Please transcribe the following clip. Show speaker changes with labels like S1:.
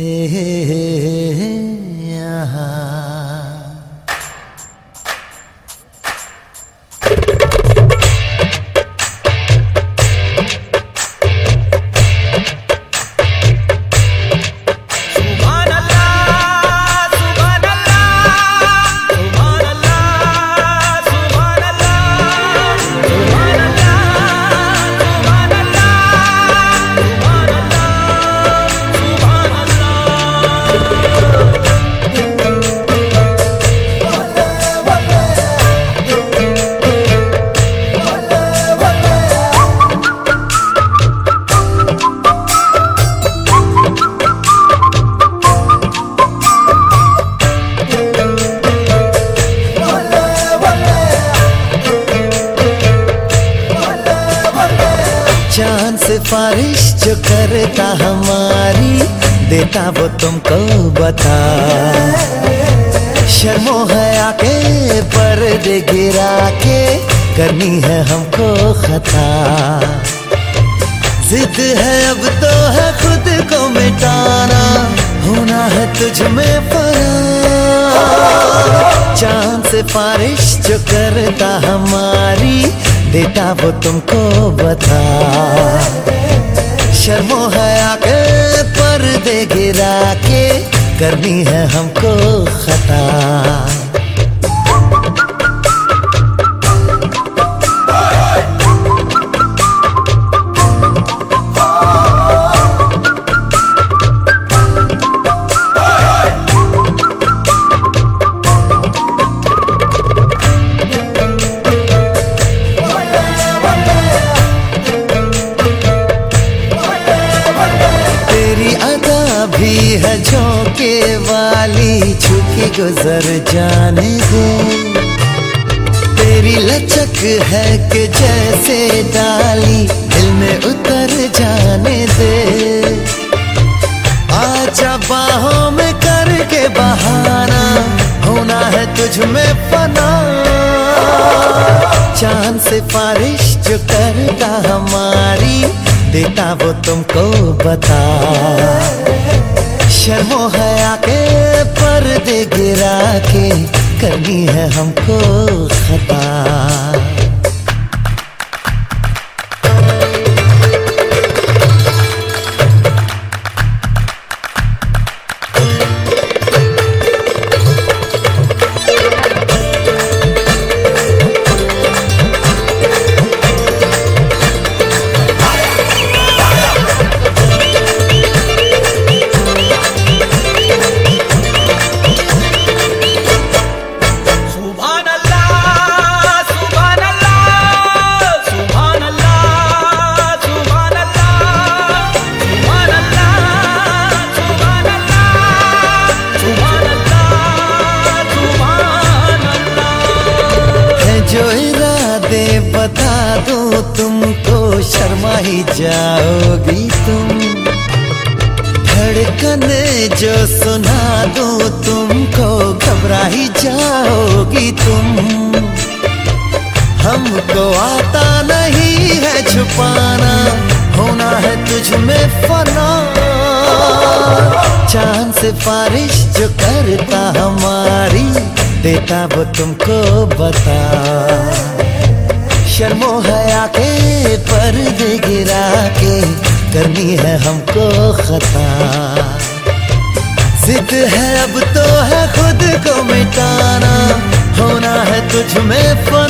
S1: Hey, yeah. सिफारिश जो करता हमारी, देता वो तुमको बता। शर्मो है आके, पर्दे गिरा के, करनी है हमको खता। जिद है अब तो है खुद को मिटाना, होना है तुझ में फना चाँद से बारिश जो करता हमारी देता वो तुमको बता शर्मो है आके पर दे गिरा के करनी है हमको खता। है झोंके वाली छुकी गुजर जाने दे। तेरी लचक है कि जैसे डाली दिल में उतर जाने दे। आजा बाहों में करके बहाना, होना है तुझ में फना। चाँद से बारिश जो करता हमारी, देता वो तुमको बता। शर्मो है आके पर्दे गिरा के करनी है हमको खता। जाओगी तुम। धड़कन जो सुना दो तुमको घबरा ही जाओगी तुम। हमको आता नहीं है छुपाना, होना है तुझ में फना। चाँद से बारिश जो करता हमारी, देता वो तुमको बता। शर्मो है आके पर्दे गिरा के करनी है हमको खता। जिद है अब तो है खुद को मिटाना। होना है तुझ में फना।